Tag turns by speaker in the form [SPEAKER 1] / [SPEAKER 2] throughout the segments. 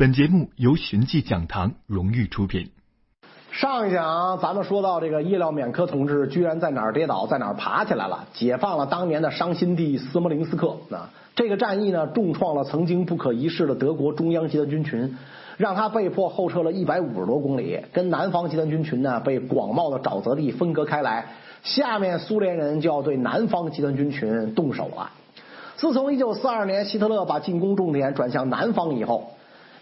[SPEAKER 1] 本节目由寻迹讲堂荣誉出品。
[SPEAKER 2] 上一讲咱们说到这个叶廖缅科同志居然在哪儿跌倒，在哪儿爬起来了，解放了当年的伤心地斯摩棱斯克啊！这个战役呢，重创了曾经不可一世的德国中央集团军群，让他被迫后撤了一百五十多公里，跟南方集团军群呢被广袤的沼泽地分隔开来。下面苏联人就要对南方集团军群动手了。自从一九四二年希特勒把进攻重点转向南方以后。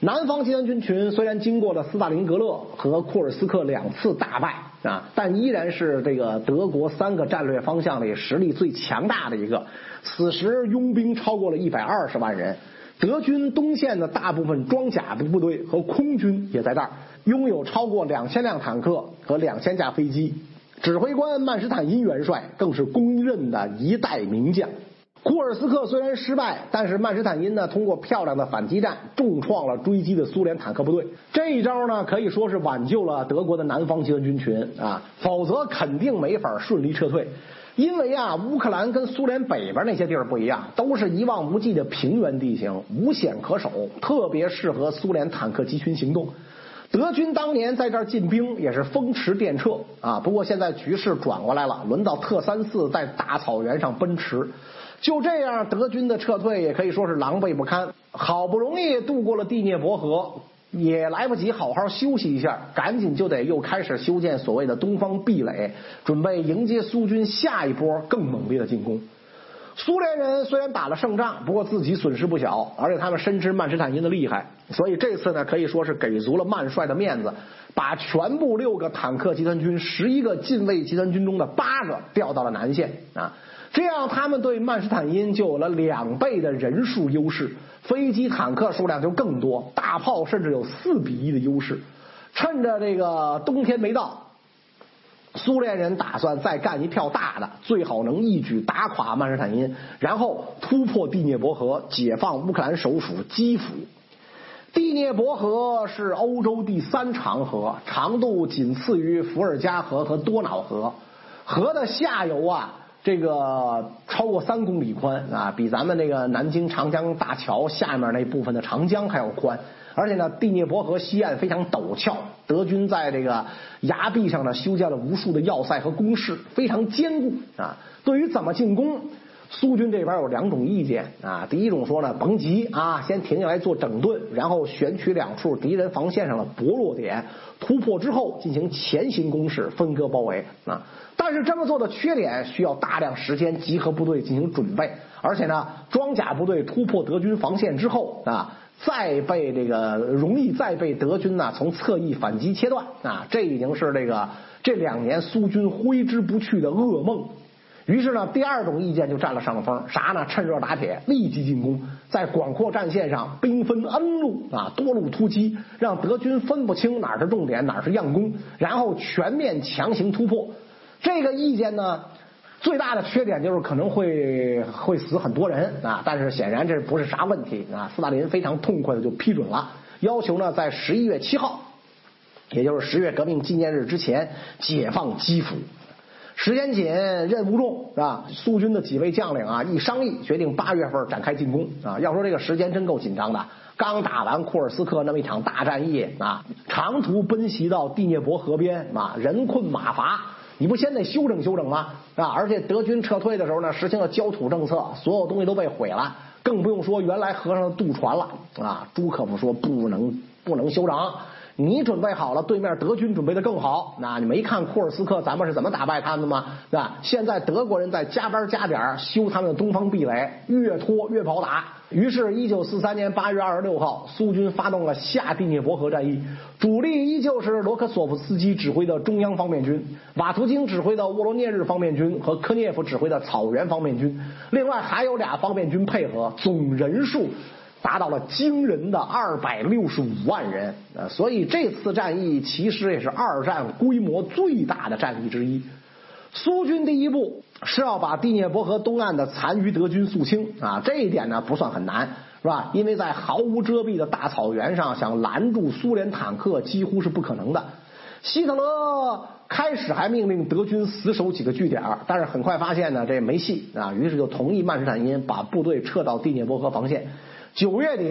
[SPEAKER 2] 南方集团军群虽然经过了斯大林格勒和库尔斯克两次大败啊，但依然是这个德国三个战略方向里实力最强大的一个。此时拥兵超过了一百二十万人，德军东线的大部分装甲的部队和空军也在这儿，拥有超过两千辆坦克和两千架飞机。指挥官曼施坦因元帅更是公认的一代名将。库尔斯克虽然失败，但是曼施坦因呢通过漂亮的反击战，重创了追击的苏联坦克部队。这一招呢可以说是挽救了德国的南方集团军群啊，否则肯定没法顺利撤退。因为啊，乌克兰跟苏联北边那些地儿不一样，都是一望无际的平原地形，无险可守，特别适合苏联坦克集群行动。德军当年在这儿进兵也是风驰电掣啊，不过现在局势转过来了，轮到特三四在大草原上奔驰。就这样，德军的撤退也可以说是狼狈不堪。好不容易渡过了第聂伯河，也来不及好好休息一下，赶紧就得又开始修建所谓的东方壁垒，准备迎接苏军下一波更猛烈的进攻。苏联人虽然打了胜仗，不过自己损失不小，而且他们深知曼施坦因的厉害，所以这次呢可以说是给足了曼帅的面子，把全部六个坦克集团军、十一个近卫集团军中的八个调到了南线啊。这样，他们对曼施坦因就有了两倍的人数优势，飞机、坦克数量就更多，大炮甚至有四比一的优势。趁着这个冬天没到，苏联人打算再干一票大的，最好能一举打垮曼施坦因，然后突破第聂伯河，解放乌克兰首府基辅。第聂伯河是欧洲第三长河，长度仅次于伏尔加河和多瑙河，河的下游啊。这个超过三公里宽啊，比咱们那个南京长江大桥下面那部分的长江还要宽。而且呢，第聂伯河西岸非常陡峭，德军在这个崖壁上呢修建了无数的要塞和工事，非常坚固啊。对于怎么进攻，苏军这边有两种意见啊。第一种说呢，甭急啊，先停下来做整顿，然后选取两处敌人防线上的薄弱点，突破之后进行前行攻势，分割包围啊。但是这么做的缺点需要大量时间集合部队进行准备，而且呢，装甲部队突破德军防线之后啊，再被这个容易再被德军呢从侧翼反击切断啊，这已经是这个这两年苏军挥之不去的噩梦。于是呢，第二种意见就占了上风，啥呢？趁热打铁，立即进攻，在广阔战线上兵分 N 路啊，多路突击，让德军分不清哪是重点，哪是佯攻，然后全面强行突破。这个意见呢，最大的缺点就是可能会会死很多人啊，但是显然这不是啥问题啊。斯大林非常痛快的就批准了，要求呢在十一月七号，也就是十月革命纪念日之前解放基辅。时间紧，任务重，是吧？苏军的几位将领啊一商议，决定八月份展开进攻啊。要说这个时间真够紧张的，刚打完库尔斯克那么一场大战役啊，长途奔袭到第聂伯河边啊，人困马乏。你不先得修整修整吗？啊！而且德军撤退的时候呢，实行了焦土政策，所有东西都被毁了，更不用说原来河上的渡船了啊！朱可夫说不能不能修整，你准备好了，对面德军准备的更好。那你没看库尔斯克咱们是怎么打败他们的吗？是吧？现在德国人在加班加点修他们的东方壁垒，越拖越不好打。于是，一九四三年八月二十六号，苏军发动了下第聂伯河战役，主力依旧是罗科索夫斯基指挥的中央方面军，瓦图京指挥的沃罗涅日方面军和科涅夫指挥的草原方面军，另外还有俩方面军配合，总人数达到了惊人的二百六十五万人。呃，所以这次战役其实也是二战规模最大的战役之一。苏军第一步是要把第聂伯河东岸的残余德军肃清啊，这一点呢不算很难，是吧？因为在毫无遮蔽的大草原上，想拦住苏联坦克几乎是不可能的。希特勒开始还命令德军死守几个据点，但是很快发现呢这没戏啊，于是就同意曼施坦因把部队撤到第聂伯河防线。九月底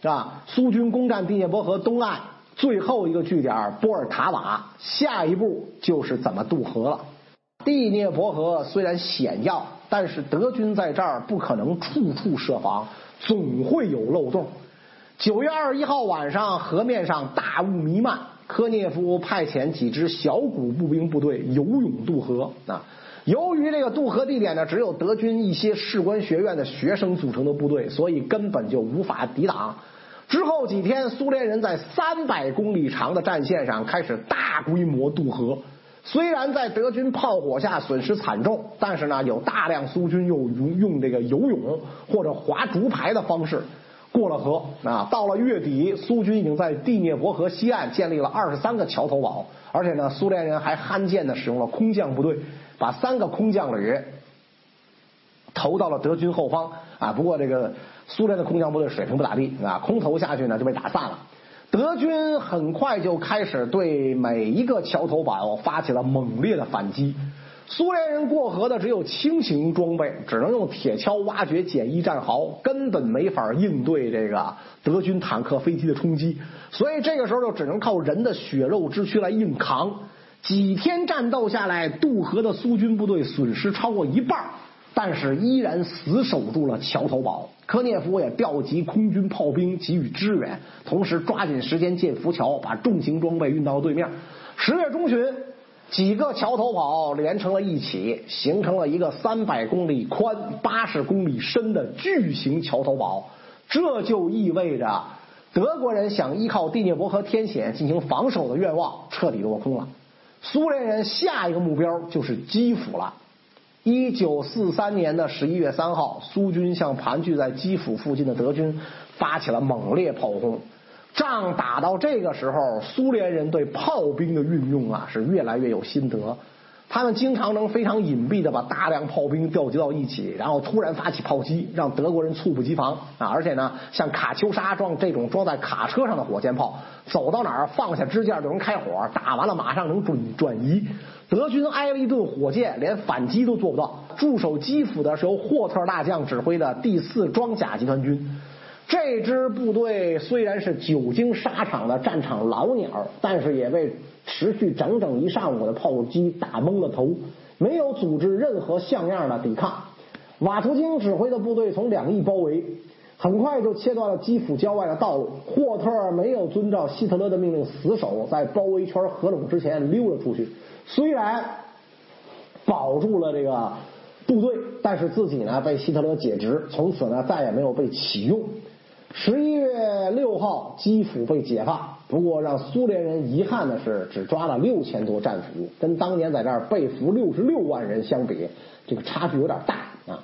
[SPEAKER 2] 是吧，苏军攻占第聂伯河东岸最后一个据点波尔塔瓦，下一步就是怎么渡河了。第聂伯河虽然险要，但是德军在这儿不可能处处设防，总会有漏洞。九月二十一号晚上，河面上大雾弥漫，科涅夫派遣几支小股步兵部队游泳渡河啊。由于这个渡河地点呢，只有德军一些士官学院的学生组成的部队，所以根本就无法抵挡。之后几天，苏联人在三百公里长的战线上开始大规模渡河。虽然在德军炮火下损失惨重，但是呢，有大量苏军用用用这个游泳或者划竹排的方式过了河啊。到了月底，苏军已经在第聂伯河西岸建立了二十三个桥头堡，而且呢，苏联人还罕见的使用了空降部队，把三个空降旅投到了德军后方啊。不过这个苏联的空降部队水平不咋地啊，空投下去呢就被打散了。德军很快就开始对每一个桥头堡发起了猛烈的反击。苏联人过河的只有轻型装备，只能用铁锹挖掘简易战壕，根本没法应对这个德军坦克、飞机的冲击。所以这个时候就只能靠人的血肉之躯来硬扛。几天战斗下来，渡河的苏军部队损失超过一半。但是依然死守住了桥头堡，科涅夫也调集空军炮兵给予支援，同时抓紧时间建浮桥，把重型装备运到对面。十月中旬，几个桥头堡连成了一起，形成了一个三百公里宽、八十公里深的巨型桥头堡。这就意味着德国人想依靠第聂伯河天险进行防守的愿望彻底落空了。苏联人下一个目标就是基辅了。一九四三年的十一月三号，苏军向盘踞在基辅附近的德军发起了猛烈炮轰。仗打到这个时候，苏联人对炮兵的运用啊是越来越有心得。他们经常能非常隐蔽的把大量炮兵调集到一起，然后突然发起炮击，让德国人猝不及防啊！而且呢，像卡秋莎装这种装在卡车上的火箭炮，走到哪儿放下支架就能开火，打完了马上能转转移。德军挨了一顿火箭，连反击都做不到。驻守基辅的是由霍特大将指挥的第四装甲集团军，这支部队虽然是久经沙场的战场老鸟，但是也被持续整整一上午的炮击打懵了头，没有组织任何像样的抵抗。瓦图金指挥的部队从两翼包围，很快就切断了基辅郊外的道路。霍特没有遵照希特勒的命令死守在包围圈合拢之前溜了出去。虽然保住了这个部队，但是自己呢被希特勒解职，从此呢再也没有被启用。十一月六号，基辅被解放。不过让苏联人遗憾的是，只抓了六千多战俘，跟当年在这儿被俘六十六万人相比，这个差距有点大啊。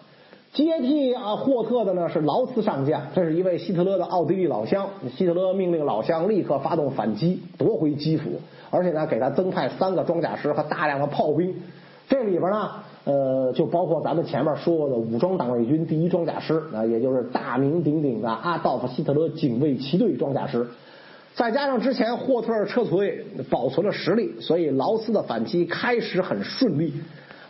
[SPEAKER 2] 接替啊霍特的呢是劳斯上将，这是一位希特勒的奥地利老乡。希特勒命令老乡立刻发动反击，夺回基辅。而且呢，给他增派三个装甲师和大量的炮兵，这里边呢，呃，就包括咱们前面说过的武装党卫军第一装甲师啊，也就是大名鼎鼎的阿道夫·希特勒警卫骑队装甲师，再加上之前霍特尔撤退保存了实力，所以劳斯的反击开始很顺利。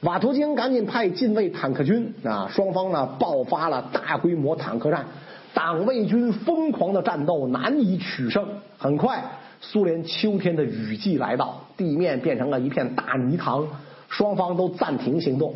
[SPEAKER 2] 瓦图京赶紧派近卫坦克军啊，双方呢爆发了大规模坦克战，党卫军疯狂的战斗难以取胜，很快。苏联秋天的雨季来到，地面变成了一片大泥塘，双方都暂停行动。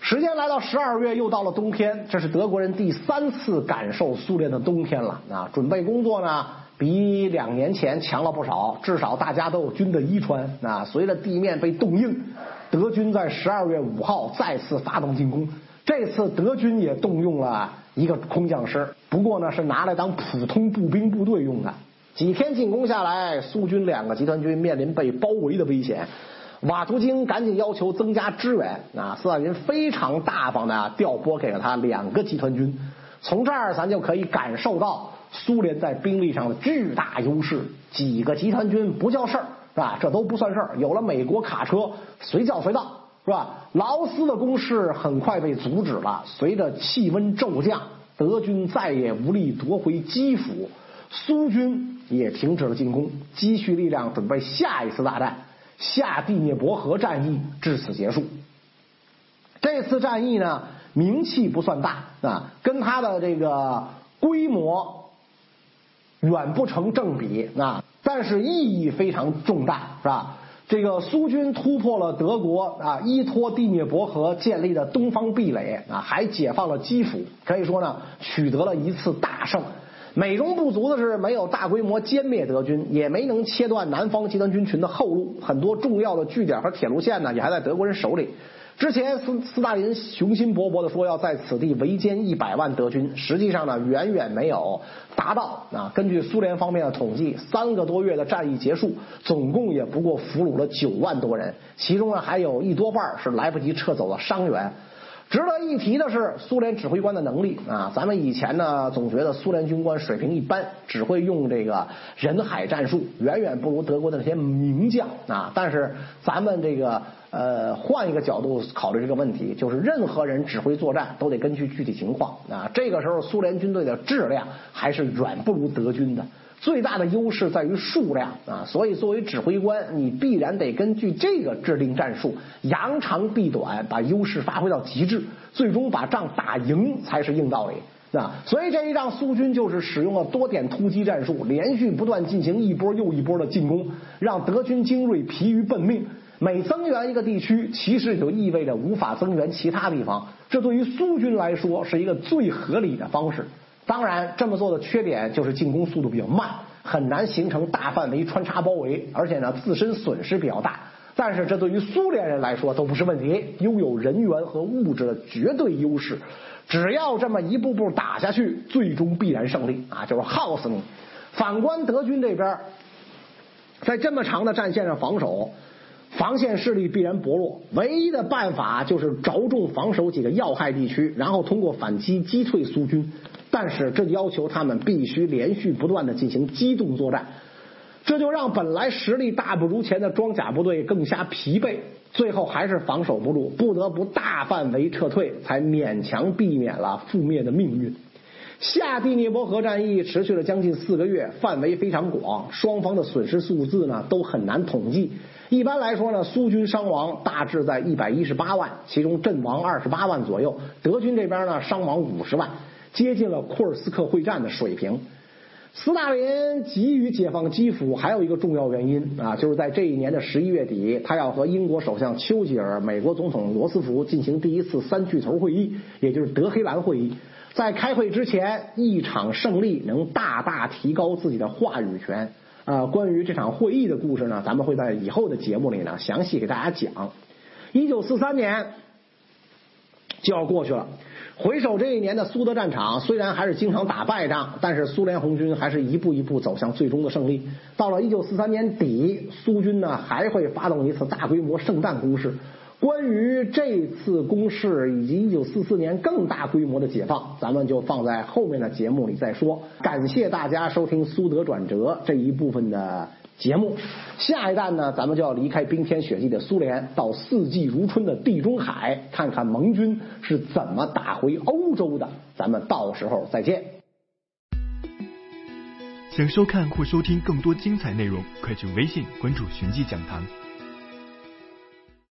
[SPEAKER 2] 时间来到十二月，又到了冬天，这是德国人第三次感受苏联的冬天了啊！准备工作呢，比两年前强了不少，至少大家都有军的衣穿啊。随着地面被冻硬，德军在十二月五号再次发动进攻，这次德军也动用了一个空降师，不过呢是拿来当普通步兵部队用的。几天进攻下来，苏军两个集团军面临被包围的危险。瓦图京赶紧要求增加支援，啊，斯大林非常大方的调拨给了他两个集团军。从这儿咱就可以感受到苏联在兵力上的巨大优势。几个集团军不叫事儿，是吧？这都不算事儿。有了美国卡车，随叫随到，是吧？劳斯的攻势很快被阻止了。随着气温骤降，德军再也无力夺回基辅。苏军也停止了进攻，积蓄力量准备下一次大战。下第聂伯河战役至此结束。这次战役呢，名气不算大啊，跟他的这个规模远不成正比啊，但是意义非常重大，是吧？这个苏军突破了德国啊依托第聂伯河建立的东方壁垒啊，还解放了基辅，可以说呢取得了一次大胜。美中不足的是，没有大规模歼灭德军，也没能切断南方集团军群的后路，很多重要的据点和铁路线呢，也还在德国人手里。之前斯斯大林雄心勃勃地说要在此地围歼一百万德军，实际上呢远远没有达到啊。根据苏联方面的统计，三个多月的战役结束，总共也不过俘虏了九万多人，其中呢还有一多半是来不及撤走的伤员。值得一提的是，苏联指挥官的能力啊，咱们以前呢总觉得苏联军官水平一般，只会用这个人海战术，远远不如德国的那些名将啊。但是咱们这个呃换一个角度考虑这个问题，就是任何人指挥作战都得根据具体情况啊。这个时候苏联军队的质量还是远不如德军的。最大的优势在于数量啊，所以作为指挥官，你必然得根据这个制定战术，扬长避短，把优势发挥到极致，最终把仗打赢才是硬道理啊。所以这一仗苏军就是使用了多点突击战术，连续不断进行一波又一波的进攻，让德军精锐疲于奔命。每增援一个地区，其实就意味着无法增援其他地方，这对于苏军来说是一个最合理的方式。当然，这么做的缺点就是进攻速度比较慢，很难形成大范围穿插包围，而且呢自身损失比较大。但是这对于苏联人来说都不是问题，拥有人员和物质的绝对优势，只要这么一步步打下去，最终必然胜利啊，就是耗死你。反观德军这边，在这么长的战线上防守。防线势力必然薄弱，唯一的办法就是着重防守几个要害地区，然后通过反击击退苏军。但是这要求他们必须连续不断的进行机动作战，这就让本来实力大不如前的装甲部队更加疲惫，最后还是防守不住，不得不大范围撤退，才勉强避免了覆灭的命运。下第聂伯河战役持续了将近四个月，范围非常广，双方的损失数字呢都很难统计。一般来说呢，苏军伤亡大致在一百一十八万，其中阵亡二十八万左右。德军这边呢，伤亡五十万，接近了库尔斯克会战的水平。斯大林急于解放基辅，还有一个重要原因啊，就是在这一年的十一月底，他要和英国首相丘吉尔、美国总统罗斯福进行第一次三巨头会议，也就是德黑兰会议。在开会之前，一场胜利能大大提高自己的话语权。啊，关于这场会议的故事呢，咱们会在以后的节目里呢详细给大家讲。一九四三年就要过去了，回首这一年的苏德战场，虽然还是经常打败仗，但是苏联红军还是一步一步走向最终的胜利。到了一九四三年底，苏军呢还会发动一次大规模圣诞攻势。关于这次攻势以及一九四四年更大规模的解放，咱们就放在后面的节目里再说。感谢大家收听苏德转折这一部分的节目。下一站呢，咱们就要离开冰天雪地的苏联，到四季如春的地中海，看看盟军是怎么打回欧洲的。咱们到时候再见。
[SPEAKER 1] 想收看或收听更多精彩内容，快去微信关注“寻迹讲堂”。